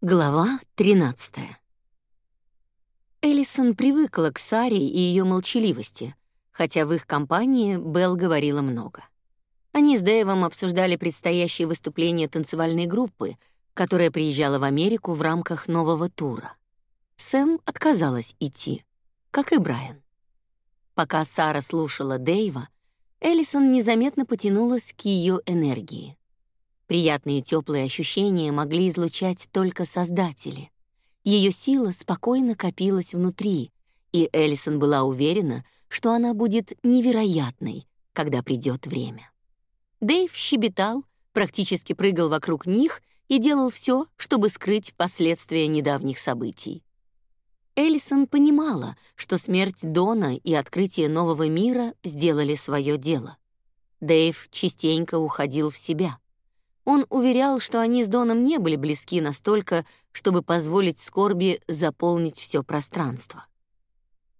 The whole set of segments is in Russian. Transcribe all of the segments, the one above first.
Глава 13. Эллисон привыкла к Саре и ее молчаливости, хотя в их компании Белл говорила много. Они с Дэйвом обсуждали предстоящее выступление танцевальной группы, которая приезжала в Америку в рамках нового тура. Сэм отказалась идти, как и Брайан. Пока Сара слушала Дэйва, Эллисон незаметно потянулась к ее энергии. Приятные теплые ощущения могли излучать только создатели. Ее сила спокойно копилась внутри, и Эллисон была уверена, что она будет невероятной, когда придет время. Дэйв щебетал, практически прыгал вокруг них и делал все, чтобы скрыть последствия недавних событий. Эллисон понимала, что смерть Дона и открытие нового мира сделали свое дело. Дэйв частенько уходил в себя — он уверял, что они с Доном не были близки настолько, чтобы позволить скорби заполнить все пространство.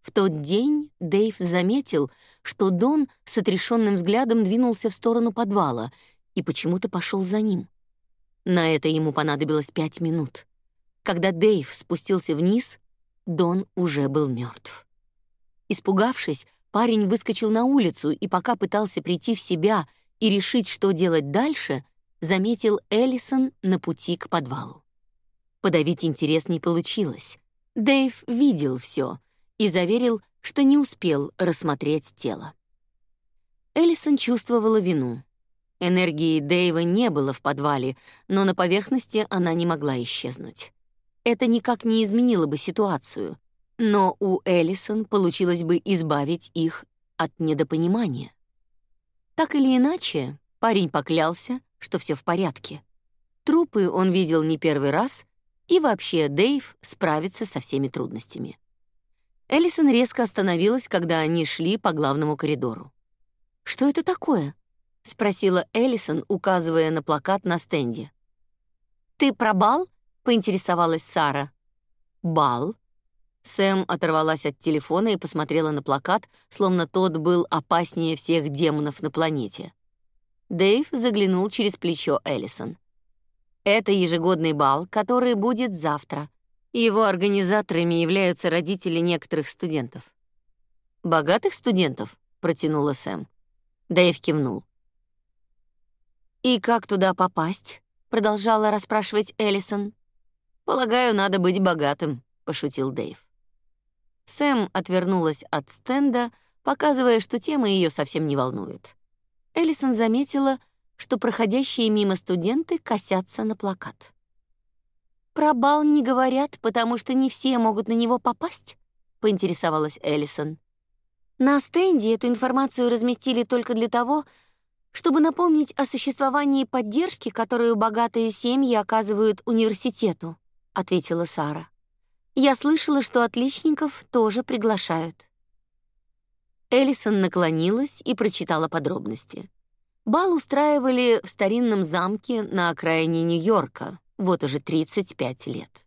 В тот день Дэйв заметил, что Дон с отрешенным взглядом двинулся в сторону подвала и почему-то пошел за ним. На это ему понадобилось пять минут. Когда Дэйв спустился вниз, Дон уже был мертв. Испугавшись, парень выскочил на улицу и пока пытался прийти в себя и решить, что делать дальше — заметил Эллисон на пути к подвалу. Подавить интерес не получилось. Дэйв видел все и заверил, что не успел рассмотреть тело. Эллисон чувствовала вину. Энергии Дэйва не было в подвале, но на поверхности она не могла исчезнуть. Это никак не изменило бы ситуацию, но у Эллисон получилось бы избавить их от недопонимания. Так или иначе, парень поклялся, что все в порядке. Трупы он видел не первый раз, и вообще Дэйв справится со всеми трудностями. Эллисон резко остановилась, когда они шли по главному коридору. «Что это такое?» — спросила Эллисон, указывая на плакат на стенде. «Ты про бал?» — поинтересовалась Сара. «Бал?» Сэм оторвалась от телефона и посмотрела на плакат, словно тот был опаснее всех демонов на планете. Дэйв заглянул через плечо Эллисон. Это ежегодный бал, который будет завтра. Его организаторами являются родители некоторых студентов. Богатых студентов, протянула Сэм. Дэйв кивнул. И как туда попасть? продолжала расспрашивать Эллисон. Полагаю, надо быть богатым, пошутил Дэйв. Сэм отвернулась от стенда, показывая, что тема ее совсем не волнует. Эллисон заметила, что проходящие мимо студенты косятся на плакат. «Про бал не говорят, потому что не все могут на него попасть?» — поинтересовалась Эллисон. «На стенде эту информацию разместили только для того, чтобы напомнить о существовании поддержки, которую богатые семьи оказывают университету», — ответила Сара. «Я слышала, что отличников тоже приглашают». Эллисон наклонилась и прочитала подробности. Бал устраивали в старинном замке на окраине Нью-Йорка, вот уже 35 лет.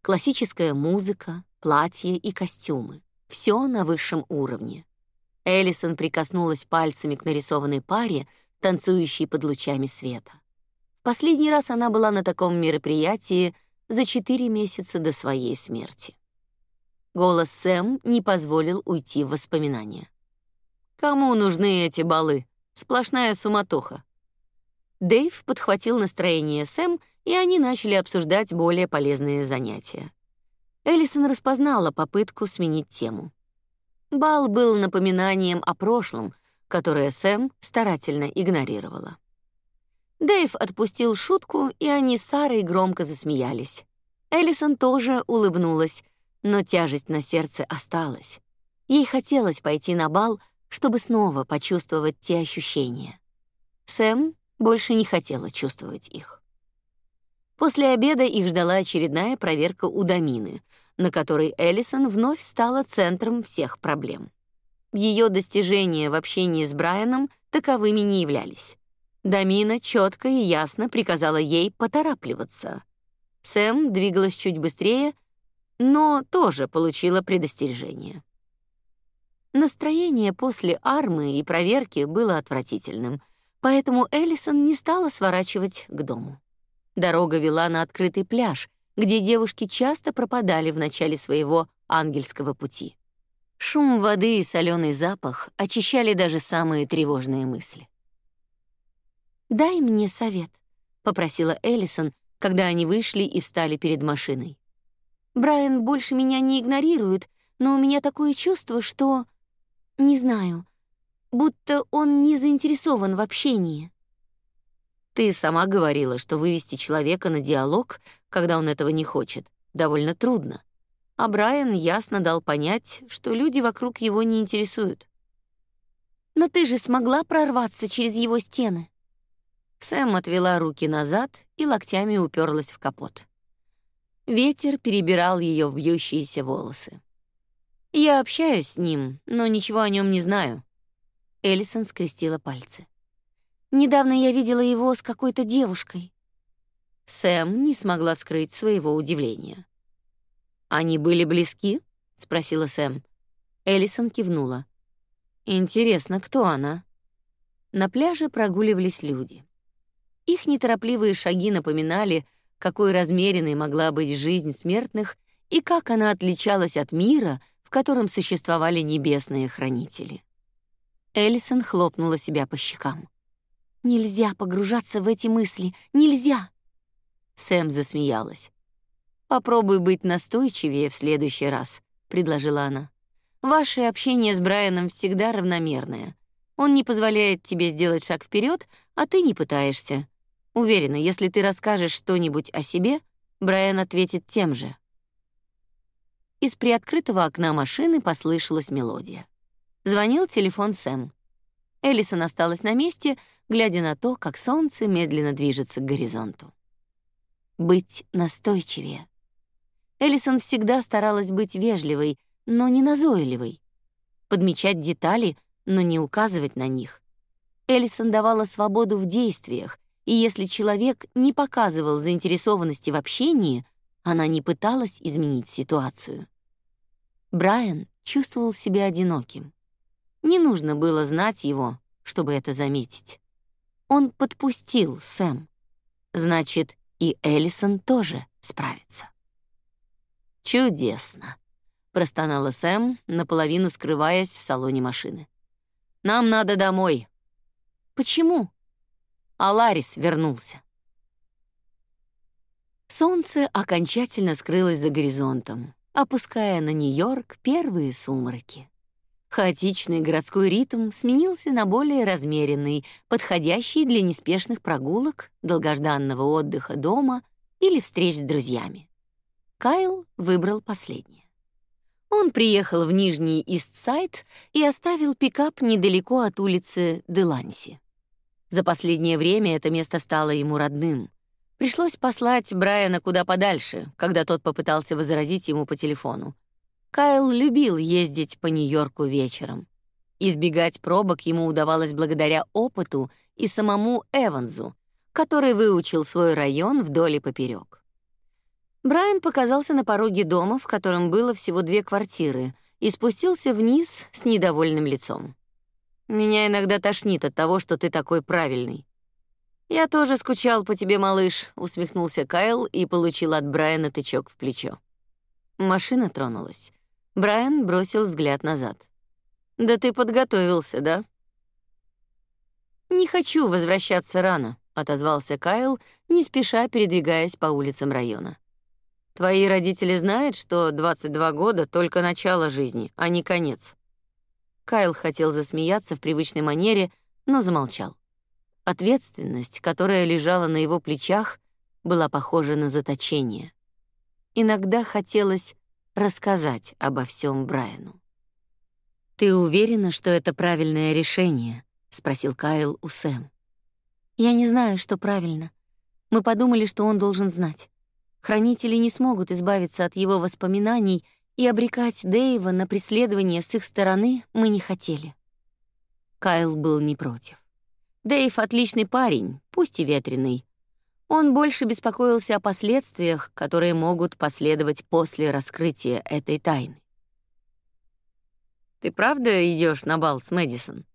Классическая музыка, платья и костюмы. Все на высшем уровне. Эллисон прикоснулась пальцами к нарисованной паре, танцующей под лучами света. Последний раз она была на таком мероприятии за четыре месяца до своей смерти. Голос Сэм не позволил уйти в воспоминания. Кому нужны эти балы? Сплошная суматоха. Дэйв подхватил настроение Сэм, и они начали обсуждать более полезные занятия. Эллисон распознала попытку сменить тему. Бал был напоминанием о прошлом, которое Сэм старательно игнорировала. Дэйв отпустил шутку, и они с Сарой громко засмеялись. Эллисон тоже улыбнулась, но тяжесть на сердце осталась. Ей хотелось пойти на бал, чтобы снова почувствовать те ощущения. Сэм больше не хотела чувствовать их. После обеда их ждала очередная проверка у Дамины, на которой Эллисон вновь стала центром всех проблем. Ее достижения в общении с Брайаном таковыми не являлись. Дамина четко и ясно приказала ей поторапливаться. Сэм двигалась чуть быстрее, но тоже получила предостережение. Настроение после армы и проверки было отвратительным, поэтому Эллисон не стала сворачивать к дому. Дорога вела на открытый пляж, где девушки часто пропадали в начале своего ангельского пути. Шум воды и соленый запах очищали даже самые тревожные мысли. «Дай мне совет», — попросила Эллисон, когда они вышли и встали перед машиной. «Брайан больше меня не игнорирует, но у меня такое чувство, что... Не знаю, будто он не заинтересован в общении». Ты сама говорила, что вывести человека на диалог, когда он этого не хочет, довольно трудно. А Брайан ясно дал понять, что люди вокруг его не интересуют. Но ты же смогла прорваться через его стены. Сэм отвела руки назад и локтями уперлась в капот. Ветер перебирал ее вьющиеся волосы. Я общаюсь с ним, но ничего о нем не знаю. Эллисон скрестила пальцы. Недавно я видела его с какой-то девушкой. Сэм не смогла скрыть своего удивления. Они были близки? спросила Сэм. Эллисон кивнула. Интересно, кто она? На пляже прогуливались люди. Их неторопливые шаги напоминали, какой размеренной могла быть жизнь смертных и как она отличалась от мира, котором существовали небесные хранители. Эллисон хлопнула себя по щекам. Нельзя погружаться в эти мысли, нельзя. Сэм засмеялась. Попробуй быть настойчивее в следующий раз, предложила она. Ваше общение с Брайаном всегда равномерное. Он не позволяет тебе сделать шаг вперед, а ты не пытаешься. Уверена, если ты расскажешь что-нибудь о себе, Брайан ответит тем же. Из приоткрытого окна машины послышалась мелодия. Звонил телефон Сэм. Эллисон осталась на месте, глядя на то, как солнце медленно движется к горизонту. Быть настойчивее. Эллисон всегда старалась быть вежливой, но не назойливой. Подмечать детали, но не указывать на них. Эллисон давала свободу в действиях, и если человек не показывал заинтересованности в общении, она не пыталась изменить ситуацию. Брайан чувствовал себя одиноким. Не нужно было знать его, чтобы это заметить. Он подпустил Сэм. Значит, и Эллисон тоже справится. Чудесно, простонала Сэм, наполовину скрываясь в салоне машины. Нам надо домой. Почему? А Ларис вернулся. Солнце окончательно скрылось за горизонтом, опуская на Нью-Йорк первые сумраки. Хаотичный городской ритм сменился на более размеренный, подходящий для неспешных прогулок, долгожданного отдыха дома или встреч с друзьями. Кайл выбрал последнее. Он приехал в Нижний Ист-Сайд и оставил пикап недалеко от улицы Деланси. За последнее время это место стало ему родным. Пришлось послать Брайана куда подальше, когда тот попытался возразить ему по телефону. Кайл любил ездить по Нью-Йорку вечером. Избегать пробок ему удавалось благодаря опыту и самому Эвансу, который выучил свой район вдоль и поперек. Брайан показался на пороге дома, в котором было всего две квартиры, и спустился вниз с недовольным лицом. «Меня иногда тошнит от того, что ты такой правильный». «Я тоже скучал по тебе, малыш», — усмехнулся Кайл и получил от Брайана тычок в плечо. Машина тронулась. Брайан бросил взгляд назад. Да ты подготовился, да? Не хочу возвращаться рано, отозвался Кайл, не спеша передвигаясь по улицам района. Твои родители знают, что 22 года только начало жизни, а не конец. Кайл хотел засмеяться в привычной манере, но замолчал. Ответственность, которая лежала на его плечах, была похожа на заточение. Иногда хотелось рассказать обо всем Брайану. «Ты уверена, что это правильное решение?» — спросил Кайл у Сэм. «Я не знаю, что правильно. Мы подумали, что он должен знать. Хранители не смогут избавиться от его воспоминаний, и обрекать Дэйва на преследование с их стороны мы не хотели». Кайл был не против. Дэйв — отличный парень, пусть и ветреный, он больше беспокоился о последствиях, которые могут последовать после раскрытия этой тайны. Ты правда идешь на бал с Мэдисон?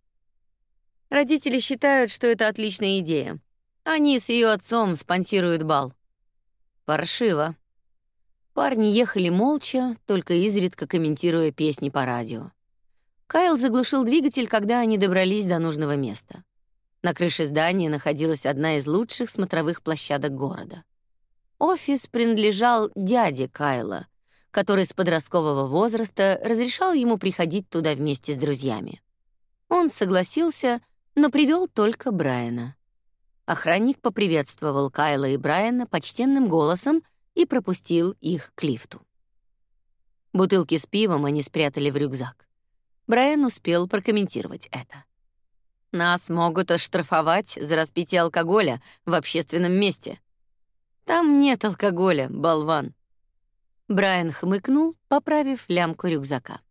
Родители считают, что это отличная идея. Они с ее отцом спонсируют бал. Паршиво. Парни ехали молча, только изредка комментируя песни по радио. Кайл заглушил двигатель, когда они добрались до нужного места. На крыше здания находилась одна из лучших смотровых площадок города. Офис принадлежал дяде Кайла, который с подросткового возраста разрешал ему приходить туда вместе с друзьями. Он согласился, но привел только Брайана. Охранник поприветствовал Кайла и Брайана почтенным голосом и пропустил их к лифту. Бутылки с пивом они спрятали в рюкзак. Брайан успел прокомментировать это. Нас могут оштрафовать за распитие алкоголя в общественном месте. Там нет алкоголя, болван. Брайан хмыкнул, поправив лямку рюкзака.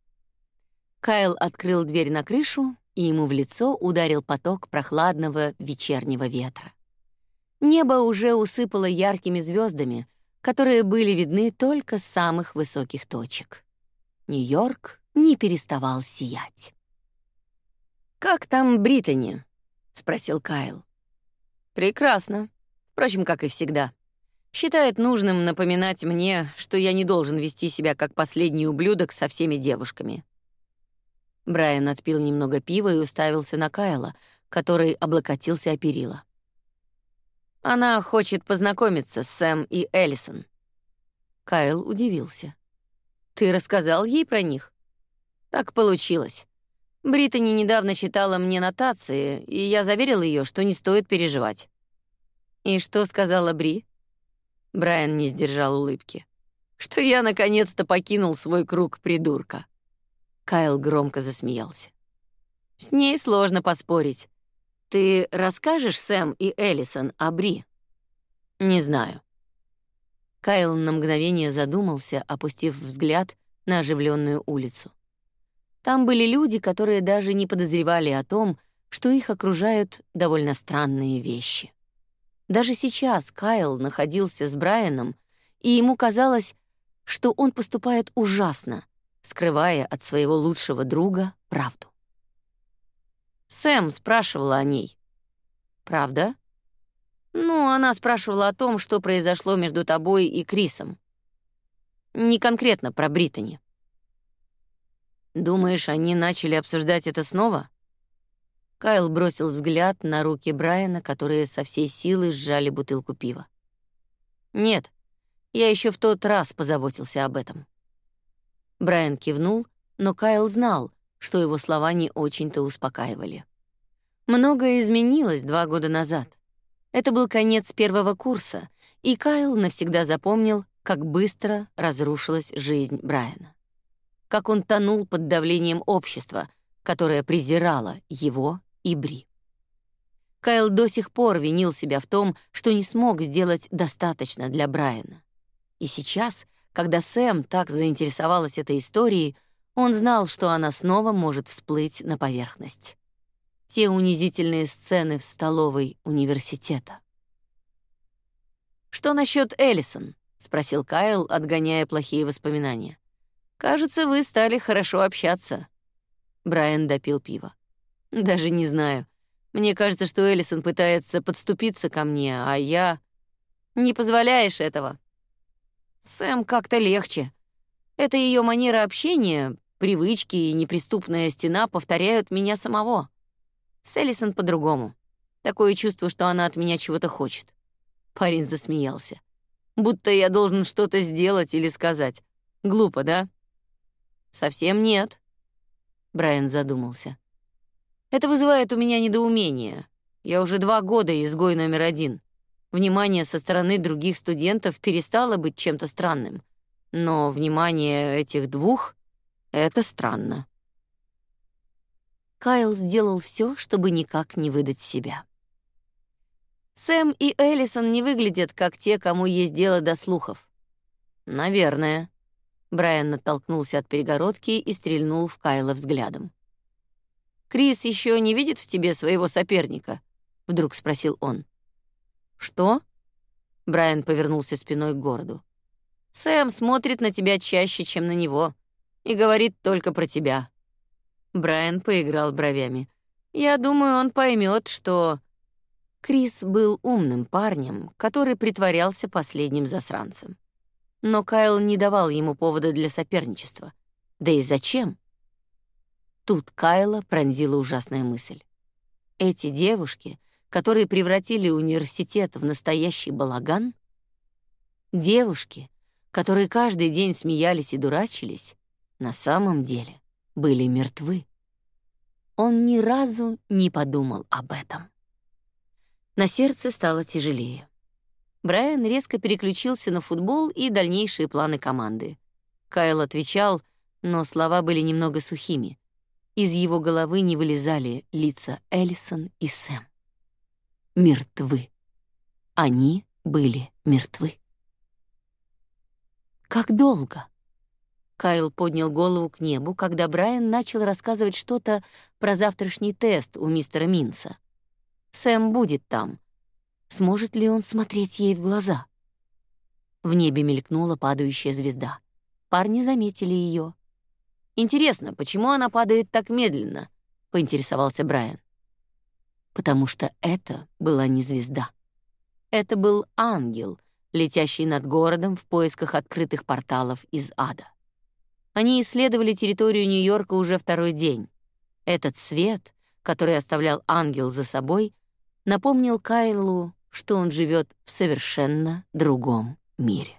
Кайл открыл дверь на крышу, и ему в лицо ударил поток прохладного вечернего ветра. Небо уже усыпало яркими звездами, которые были видны только с самых высоких точек. Нью-Йорк не переставал сиять. «Как там Британи?» — спросил Кайл. «Прекрасно. Впрочем, как и всегда. Считает нужным напоминать мне, что я не должен вести себя как последний ублюдок со всеми девушками». Брайан отпил немного пива и уставился на Кайла, который облокотился о перила. Она хочет познакомиться с Сэм и Эллисон. Кайл удивился. Ты рассказал ей про них? Так получилось. Британи недавно читала мне нотации, и я заверил ее, что не стоит переживать. И что сказала Бри? Брайан не сдержал улыбки. Что я наконец-то покинул свой круг придурка. Кайл громко засмеялся. С ней сложно поспорить. Ты расскажешь Сэм и Эллисон о Бри? Не знаю. Кайл на мгновение задумался, опустив взгляд на оживленную улицу. Там были люди, которые даже не подозревали о том, что их окружают довольно странные вещи. Даже сейчас Кайл находился с Брайаном, и ему казалось, что он поступает ужасно, скрывая от своего лучшего друга правду. Сэм спрашивала о ней. Правда? Ну, она спрашивала о том, что произошло между тобой и Крисом. Не конкретно про Британи. Думаешь, они начали обсуждать это снова? Кайл бросил взгляд на руки Брайана, которые со всей силы сжали бутылку пива. Нет, я еще в тот раз позаботился об этом. Брайан кивнул, но Кайл знал, что его слова не очень-то успокаивали. Многое изменилось два года назад. Это был конец первого курса, и Кайл навсегда запомнил, как быстро разрушилась жизнь Брайана. Как он тонул под давлением общества, которое презирало его и Бри. Кайл до сих пор винил себя в том, что не смог сделать достаточно для Брайана. И сейчас, когда Сэм так заинтересовалась этой историей, он знал, что она снова может всплыть на поверхность. Те унизительные сцены в столовой университета. «Что насчет Эллисон?» — спросил Кайл, отгоняя плохие воспоминания. «Кажется, вы стали хорошо общаться». Брайан допил пиво. «Даже не знаю. Мне кажется, что Эллисон пытается подступиться ко мне, а я... Не позволяешь этого». Сэм как-то легче. Это ее манера общения, Привычки и неприступная стена повторяют меня самого. С Эллисон по-другому. Такое чувство, что она от меня чего-то хочет. Парень засмеялся. Будто я должен что-то сделать или сказать. Глупо, да? Совсем нет. Брайан задумался. Это вызывает у меня недоумение. Я уже два года изгой номер один. Внимание со стороны других студентов перестало быть чем-то странным. Но внимание этих двух это странно. Кайл сделал все, чтобы никак не выдать себя. Сэм и Эллисон не выглядят как те, кому есть дело до слухов. Наверное. Брайан оттолкнулся от перегородки и стрельнул в Кайла взглядом. Крис еще не видит в тебе своего соперника, вдруг спросил он. Что? Брайан повернулся спиной к городу. Сэм смотрит на тебя чаще, чем на него и говорит только про тебя». Брайан поиграл бровями. «Я думаю, он поймет, что...» Крис был умным парнем, который притворялся последним засранцем. Но Кайл не давал ему повода для соперничества. Да и зачем? Тут Кайла пронзила ужасная мысль. Эти девушки, которые превратили университет в настоящий балаган, девушки, которые каждый день смеялись и дурачились, на самом деле были мертвы. Он ни разу не подумал об этом. На сердце стало тяжелее. Брайан резко переключился на футбол и дальнейшие планы команды. Кайл отвечал, но слова были немного сухими. Из его головы не вылезали лица Эллисон и Сэм. Мертвы. Они были мертвы. Как долго? Кайл поднял голову к небу, когда Брайан начал рассказывать что-то про завтрашний тест у мистера Минса. Сэм будет там. Сможет ли он смотреть ей в глаза? В небе мелькнула падающая звезда. Парни заметили ее. Интересно, почему она падает так медленно? поинтересовался Брайан. Потому что это была не звезда. Это был ангел, летящий над городом в поисках открытых порталов из ада. Они исследовали территорию Нью-Йорка уже второй день. Этот свет, который оставлял ангел за собой, напомнил Кайлу, что он живет в совершенно другом мире.